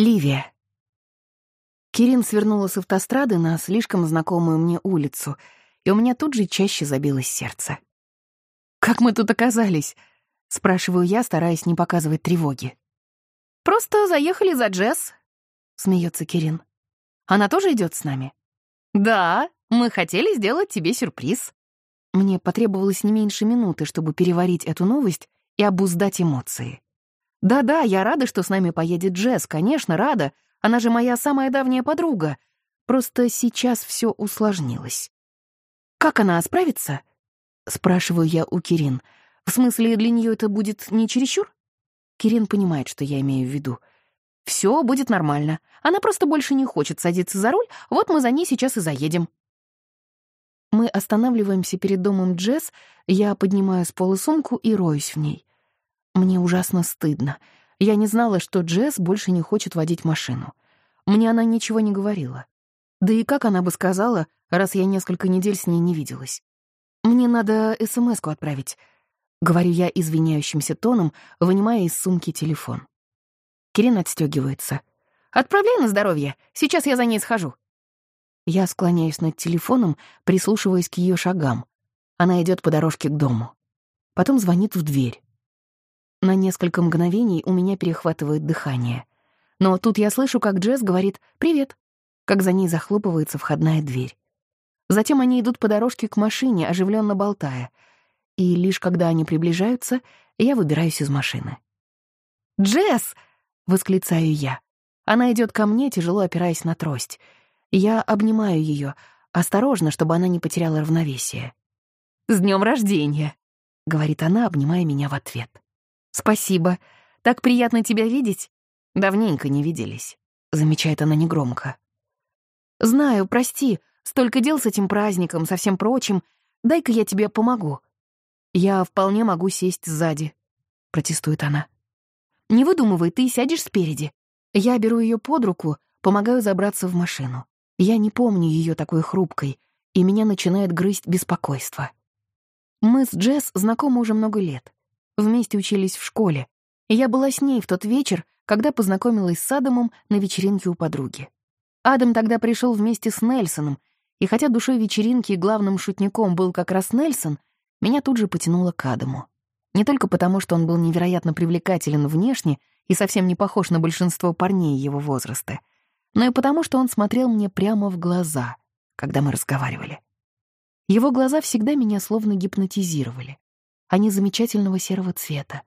Ливия. Кирин свернула с автострады на слишком знакомую мне улицу, и у меня тут же чаще забилось сердце. «Как мы тут оказались?» — спрашиваю я, стараясь не показывать тревоги. «Просто заехали за Джесс», — смеется Кирин. «Она тоже идет с нами?» «Да, мы хотели сделать тебе сюрприз». Мне потребовалось не меньше минуты, чтобы переварить эту новость и обуздать эмоции. «Да-да, я рада, что с нами поедет Джесс, конечно, рада. Она же моя самая давняя подруга. Просто сейчас все усложнилось». «Как она справится?» — спрашиваю я у Кирин. «В смысле, для нее это будет не чересчур?» Кирин понимает, что я имею в виду. «Все будет нормально. Она просто больше не хочет садиться за руль, вот мы за ней сейчас и заедем». Мы останавливаемся перед домом Джесс, я поднимаю с пола сумку и роюсь в ней. Мне ужасно стыдно. Я не знала, что Джесс больше не хочет водить машину. Мне она ничего не говорила. Да и как она бы сказала, раз я несколько недель с ней не виделась? Мне надо СМС-ку отправить. Говорю я извиняющимся тоном, вынимая из сумки телефон. Кирин отстегивается. «Отправляй на здоровье. Сейчас я за ней схожу». Я склоняюсь над телефоном, прислушиваясь к ее шагам. Она идет по дорожке к дому. Потом звонит в дверь. На несколько мгновений у меня перехватывает дыхание. Но тут я слышу, как Джесс говорит «Привет», как за ней захлопывается входная дверь. Затем они идут по дорожке к машине, оживленно болтая. И лишь когда они приближаются, я выбираюсь из машины. «Джесс!» — восклицаю я. Она идет ко мне, тяжело опираясь на трость. Я обнимаю ее, осторожно, чтобы она не потеряла равновесие. «С днем рождения!» — говорит она, обнимая меня в ответ. «Спасибо. Так приятно тебя видеть. Давненько не виделись», — замечает она негромко. «Знаю, прости, столько дел с этим праздником, со всем прочим. Дай-ка я тебе помогу». «Я вполне могу сесть сзади», — протестует она. «Не выдумывай, ты сядешь спереди». Я беру ее под руку, помогаю забраться в машину. Я не помню ее такой хрупкой, и меня начинает грызть беспокойство. Мы с Джесс знакомы уже много лет. Вместе учились в школе. И я была с ней в тот вечер, когда познакомилась с Адамом на вечеринке у подруги. Адам тогда пришел вместе с Нельсоном, и хотя душой вечеринки и главным шутником был как раз Нельсон, меня тут же потянуло к Адаму. Не только потому, что он был невероятно привлекателен внешне и совсем не похож на большинство парней его возраста, но и потому, что он смотрел мне прямо в глаза, когда мы разговаривали. Его глаза всегда меня словно гипнотизировали. Они замечательного серого цвета.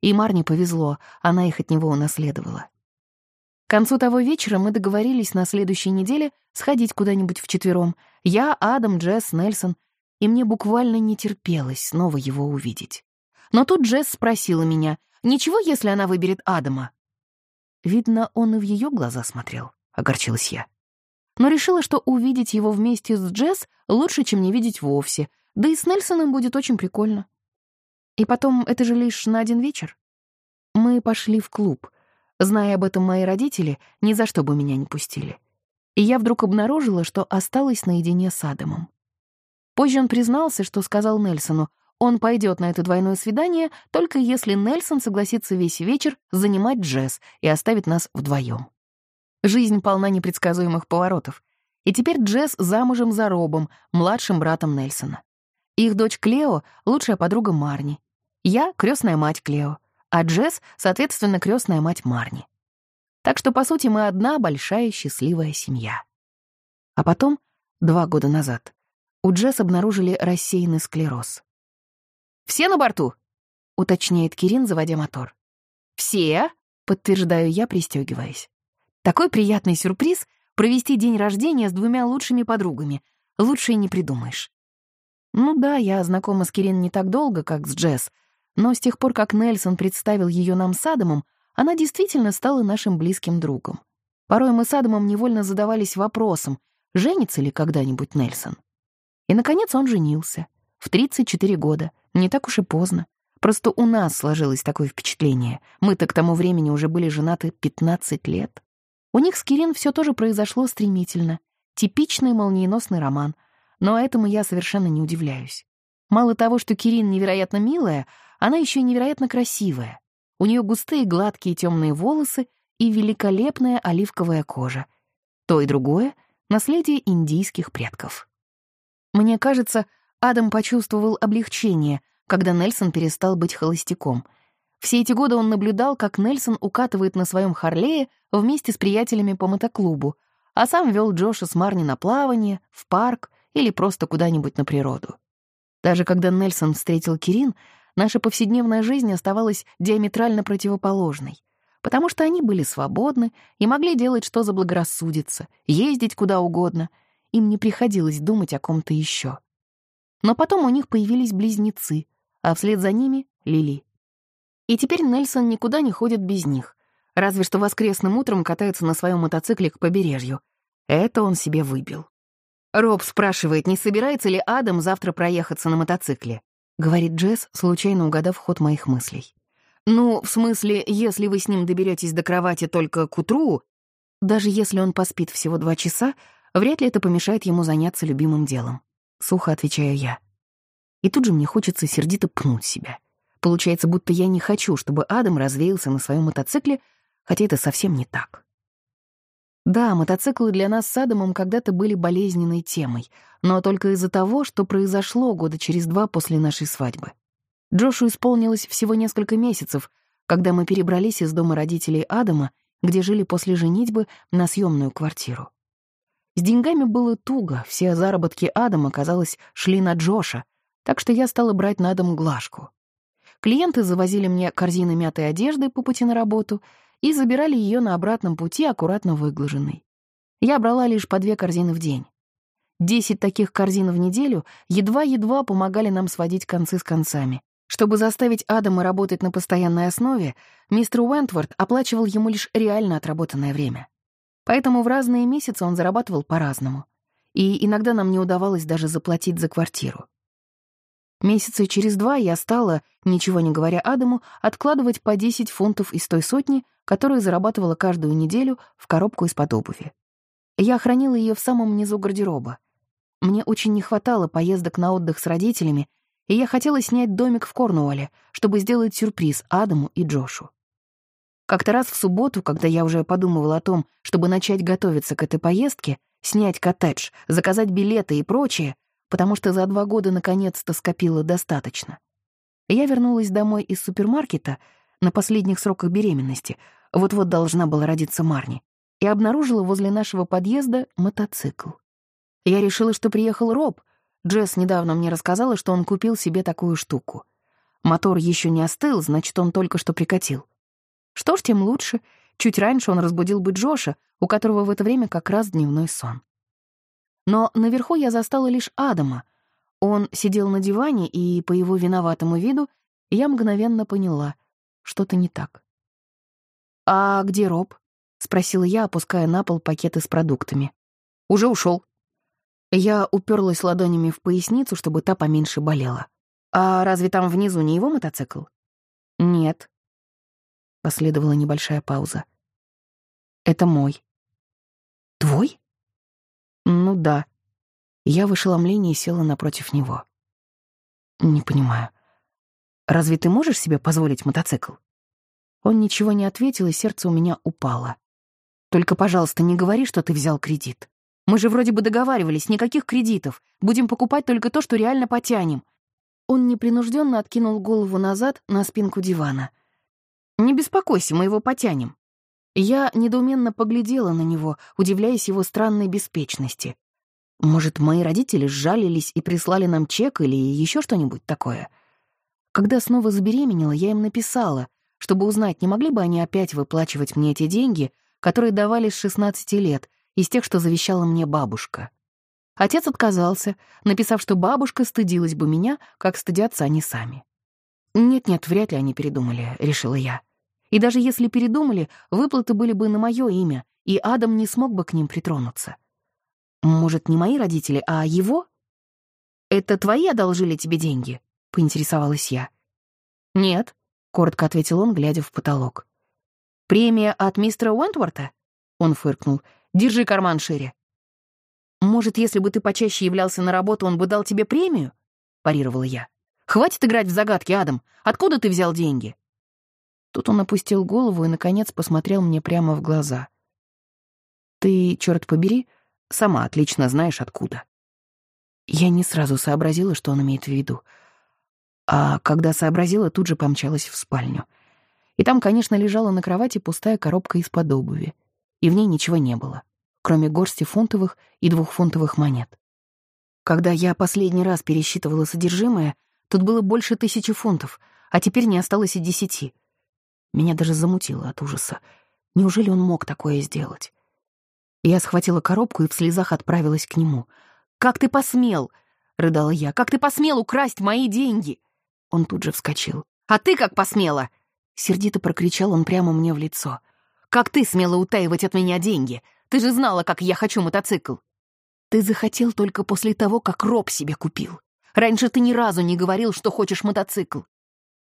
И Марне повезло, она их от него унаследовала. К концу того вечера мы договорились на следующей неделе сходить куда-нибудь вчетвером. Я, Адам, Джесс, Нельсон. И мне буквально не терпелось снова его увидеть. Но тут Джесс спросила меня, «Ничего, если она выберет Адама?» Видно, он и в ее глаза смотрел, — огорчилась я. Но решила, что увидеть его вместе с Джесс лучше, чем не видеть вовсе, да и с Нельсоном будет очень прикольно. И потом, это же лишь на один вечер. Мы пошли в клуб. Зная об этом мои родители, ни за что бы меня не пустили. И я вдруг обнаружила, что осталась наедине с Адамом. Позже он признался, что сказал Нельсону, он пойдет на это двойное свидание, только если Нельсон согласится весь вечер занимать Джесс и оставит нас вдвоем. Жизнь полна непредсказуемых поворотов. И теперь Джесс замужем за Робом, младшим братом Нельсона. Их дочь Клео — лучшая подруга Марни. Я — крестная мать Клео, а Джесс, соответственно, крестная мать Марни. Так что, по сути, мы одна большая счастливая семья. А потом, два года назад, у Джесс обнаружили рассеянный склероз. «Все на борту?» — уточняет Кирин, заводя мотор. «Все?» — подтверждаю я, пристегиваясь. Такой приятный сюрприз — провести день рождения с двумя лучшими подругами. Лучше и не придумаешь. Ну да, я знакома с Кирин не так долго, как с Джесс, но с тех пор, как Нельсон представил ее нам с Адамом, она действительно стала нашим близким другом. Порой мы с Адамом невольно задавались вопросом, женится ли когда-нибудь Нельсон. И, наконец, он женился. В 34 года. Не так уж и поздно. Просто у нас сложилось такое впечатление. Мы-то к тому времени уже были женаты 15 лет. У них с Кирин все тоже произошло стремительно. Типичный молниеносный роман. Но этому я совершенно не удивляюсь. Мало того, что Кирин невероятно милая, она еще невероятно красивая. У нее густые гладкие темные волосы и великолепная оливковая кожа. То и другое — наследие индийских предков. Мне кажется, Адам почувствовал облегчение, когда Нельсон перестал быть холостяком. Все эти годы он наблюдал, как Нельсон укатывает на своем Харлее вместе с приятелями по мотоклубу, а сам вел Джоша с Марни на плавание, в парк или просто куда-нибудь на природу. Даже когда Нельсон встретил Кирин, наша повседневная жизнь оставалась диаметрально противоположной, потому что они были свободны и могли делать, что заблагорассудится, ездить куда угодно, им не приходилось думать о ком-то еще. Но потом у них появились близнецы, а вслед за ними — Лили. И теперь Нельсон никуда не ходит без них, разве что воскресным утром катается на своем мотоцикле к побережью. Это он себе выбил. Роб спрашивает, не собирается ли Адам завтра проехаться на мотоцикле. Говорит Джесс, случайно угадав ход моих мыслей. «Ну, в смысле, если вы с ним доберетесь до кровати только к утру, даже если он поспит всего два часа, вряд ли это помешает ему заняться любимым делом». Сухо отвечаю я. И тут же мне хочется сердито пнуть себя. Получается, будто я не хочу, чтобы Адам развеялся на своем мотоцикле, хотя это совсем не так. Да, мотоциклы для нас с Адамом когда-то были болезненной темой, но только из-за того, что произошло года через два после нашей свадьбы. Джошу исполнилось всего несколько месяцев, когда мы перебрались из дома родителей Адама, где жили после женитьбы, на съемную квартиру. С деньгами было туго, все заработки Адама, казалось, шли на Джоша, так что я стала брать на дом глажку. Клиенты завозили мне корзины мятой одежды по пути на работу — и забирали ее на обратном пути аккуратно выглаженной. Я брала лишь по две корзины в день. Десять таких корзин в неделю едва-едва помогали нам сводить концы с концами. Чтобы заставить Адама работать на постоянной основе, мистер Уэнтворд оплачивал ему лишь реально отработанное время. Поэтому в разные месяцы он зарабатывал по-разному. И иногда нам не удавалось даже заплатить за квартиру. Месяца через два я стала, ничего не говоря Адаму, откладывать по 10 фунтов из той сотни, которую зарабатывала каждую неделю в коробку из-под обуви. Я хранила ее в самом низу гардероба. Мне очень не хватало поездок на отдых с родителями, и я хотела снять домик в Корнуолле, чтобы сделать сюрприз Адаму и Джошу. Как-то раз в субботу, когда я уже подумывала о том, чтобы начать готовиться к этой поездке, снять коттедж, заказать билеты и прочее, потому что за два года наконец-то скопила достаточно. Я вернулась домой из супермаркета на последних сроках беременности, вот-вот должна была родиться Марни, и обнаружила возле нашего подъезда мотоцикл. Я решила, что приехал Роб. Джесс недавно мне рассказала, что он купил себе такую штуку. Мотор еще не остыл, значит, он только что прикатил. Что ж, тем лучше. Чуть раньше он разбудил бы Джоша, у которого в это время как раз дневной сон. Но наверху я застала лишь Адама. Он сидел на диване, и по его виноватому виду я мгновенно поняла — что-то не так. «А где Роб?» — спросила я, опуская на пол пакеты с продуктами. «Уже ушел. Я уперлась ладонями в поясницу, чтобы та поменьше болела. «А разве там внизу не его мотоцикл?» «Нет». Последовала небольшая пауза. «Это мой». «Твой?» «Ну да». Я в ошеломлении села напротив него. «Не понимаю. Разве ты можешь себе позволить мотоцикл?» Он ничего не ответил, и сердце у меня упало. «Только, пожалуйста, не говори, что ты взял кредит. Мы же вроде бы договаривались, никаких кредитов. Будем покупать только то, что реально потянем». Он непринужденно откинул голову назад на спинку дивана. «Не беспокойся, мы его потянем». Я недоуменно поглядела на него, удивляясь его странной беспечности. Может, мои родители сжалились и прислали нам чек или еще что-нибудь такое? Когда снова забеременела, я им написала, чтобы узнать, не могли бы они опять выплачивать мне эти деньги, которые давали с 16 лет, из тех, что завещала мне бабушка. Отец отказался, написав, что бабушка стыдилась бы меня, как стыдятся они сами. «Нет-нет, вряд ли они передумали», — решила я. И даже если передумали, выплаты были бы на мое имя, и Адам не смог бы к ним притронуться. Может, не мои родители, а его? «Это твои одолжили тебе деньги?» — поинтересовалась я. «Нет», — коротко ответил он, глядя в потолок. «Премия от мистера Уэнтворта?» Он фыркнул. «Держи карман шире». «Может, если бы ты почаще являлся на работу, он бы дал тебе премию?» — парировала я. «Хватит играть в загадки, Адам. Откуда ты взял деньги?» Тут он опустил голову и, наконец, посмотрел мне прямо в глаза. «Ты, черт побери, сама отлично знаешь, откуда». Я не сразу сообразила, что он имеет в виду. А когда сообразила, тут же помчалась в спальню. И там, конечно, лежала на кровати пустая коробка из-под обуви. И в ней ничего не было, кроме горсти фунтовых и двухфунтовых монет. Когда я последний раз пересчитывала содержимое, тут было больше тысячи фунтов, а теперь не осталось и десяти. Меня даже замутило от ужаса. Неужели он мог такое сделать? Я схватила коробку и в слезах отправилась к нему. «Как ты посмел?» — рыдала я. «Как ты посмел украсть мои деньги?» Он тут же вскочил. «А ты как посмела?» Сердито прокричал он прямо мне в лицо. «Как ты смела утаивать от меня деньги? Ты же знала, как я хочу мотоцикл!» Ты захотел только после того, как Роб себе купил. Раньше ты ни разу не говорил, что хочешь мотоцикл.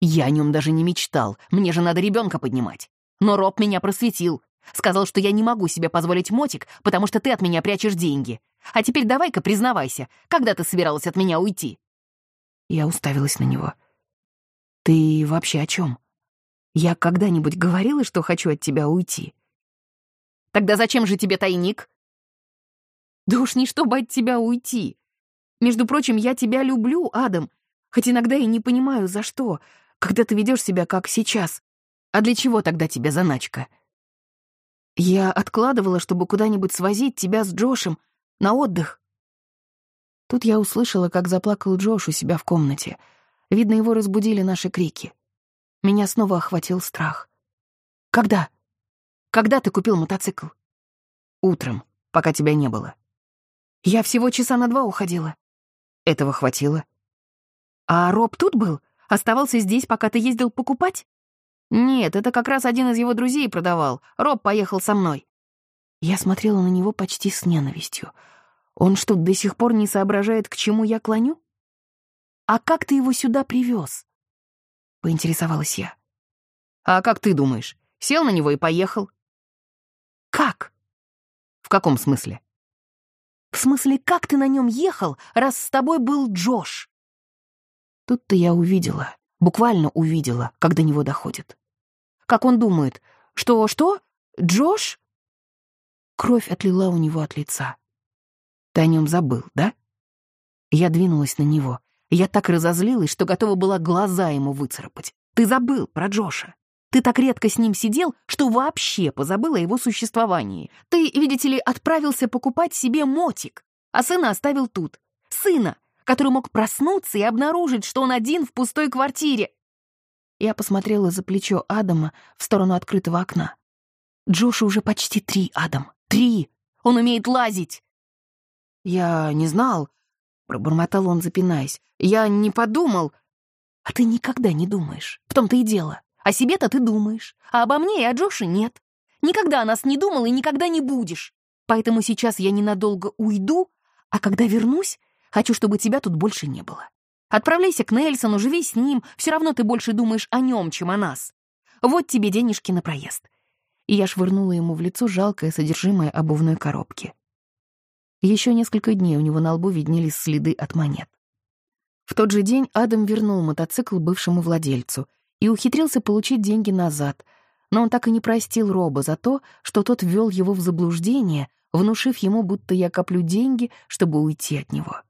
Я о нем даже не мечтал, мне же надо ребенка поднимать. Но Роб меня просветил. Сказал, что я не могу себе позволить мотик, потому что ты от меня прячешь деньги. А теперь давай-ка признавайся, когда ты собиралась от меня уйти?» Я уставилась на него. «Ты вообще о чем? Я когда-нибудь говорила, что хочу от тебя уйти?» «Тогда зачем же тебе тайник?» Да уж не чтобы от тебя уйти. Между прочим, я тебя люблю, Адам, хоть иногда и не понимаю, за что, когда ты ведешь себя как сейчас. А для чего тогда тебе заначка? Я откладывала, чтобы куда-нибудь свозить тебя с Джошем на отдых. Тут я услышала, как заплакал Джош у себя в комнате. Видно, его разбудили наши крики. Меня снова охватил страх. «Когда? Когда ты купил мотоцикл?» «Утром, пока тебя не было». Я всего часа на два уходила. Этого хватило. А Роб тут был? Оставался здесь, пока ты ездил покупать? Нет, это как раз один из его друзей продавал. Роб поехал со мной. Я смотрела на него почти с ненавистью. Он что, до сих пор не соображает, к чему я клоню? А как ты его сюда привез? Поинтересовалась я. А как ты думаешь? Сел на него и поехал. Как? В каком смысле? В смысле, как ты на нем ехал, раз с тобой был Джош? Тут-то я увидела, буквально увидела, как до него доходит. Как он думает, что, что? Джош? Кровь отлила у него от лица. Ты о нем забыл, да? Я двинулась на него. Я так разозлилась, что готова была глаза ему выцарапать. Ты забыл про Джоша. Ты так редко с ним сидел, что вообще позабыл о его существовании. Ты, видите ли, отправился покупать себе мотик, а сына оставил тут. Сына, который мог проснуться и обнаружить, что он один в пустой квартире. Я посмотрела за плечо Адама в сторону открытого окна. Джошу уже почти три, Адам. Три! Он умеет лазить! Я не знал, пробормотал он, запинаясь. Я не подумал. А ты никогда не думаешь. В том-то и дело. О себе-то ты думаешь, а обо мне и о Джоше нет. Никогда о нас не думал и никогда не будешь. Поэтому сейчас я ненадолго уйду, а когда вернусь, хочу, чтобы тебя тут больше не было. Отправляйся к Нельсону, живи с ним, все равно ты больше думаешь о нем, чем о нас. Вот тебе денежки на проезд». И я швырнула ему в лицо жалкое содержимое обувной коробки. Еще несколько дней у него на лбу виднелись следы от монет. В тот же день Адам вернул мотоцикл бывшему владельцу, и ухитрился получить деньги назад, но он так и не простил Роба за то, что тот ввел его в заблуждение, внушив ему, будто я коплю деньги, чтобы уйти от него.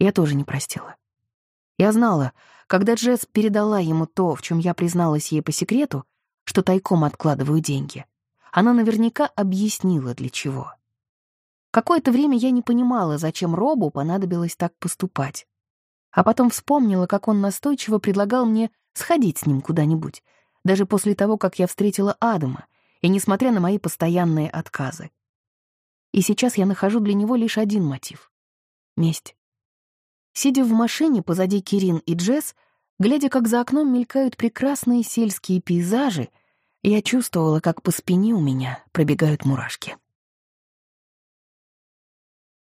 Я тоже не простила. Я знала, когда Джесс передала ему то, в чем я призналась ей по секрету, что тайком откладываю деньги, она наверняка объяснила, для чего. Какое-то время я не понимала, зачем Робу понадобилось так поступать. А потом вспомнила, как он настойчиво предлагал мне сходить с ним куда-нибудь, даже после того, как я встретила Адама, и несмотря на мои постоянные отказы. И сейчас я нахожу для него лишь один мотив — месть. Сидя в машине позади Кирин и Джесс, глядя, как за окном мелькают прекрасные сельские пейзажи, я чувствовала, как по спине у меня пробегают мурашки.